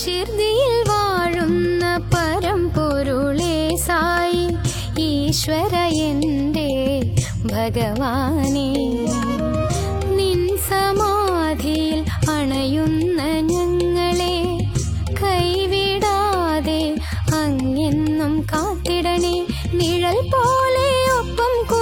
ഷിർദിയിൽ വാഴുന്ന പരമ്പൊരുളേ സായി ഈശ്വര എന്റെ ഭഗവാനെ. നിൻ സമാധിയിൽ അണയുന്ന ഞങ്ങളെ കൈവിടാതെ അങ്ങെന്നും കാത്തിടണേ. നിഴൽ പോലെ ഒപ്പം